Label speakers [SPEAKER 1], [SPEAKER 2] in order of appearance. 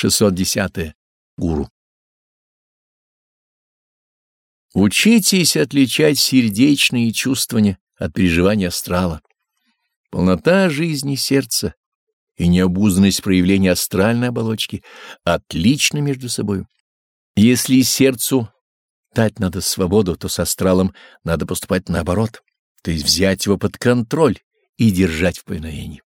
[SPEAKER 1] 610. -е. Гуру. Учитесь отличать сердечные чувствования от переживания астрала. Полнота жизни сердца и необузданность проявления астральной оболочки отличны между собой. Если сердцу дать надо свободу, то с астралом надо поступать наоборот, то есть взять его под контроль и держать в повиновении.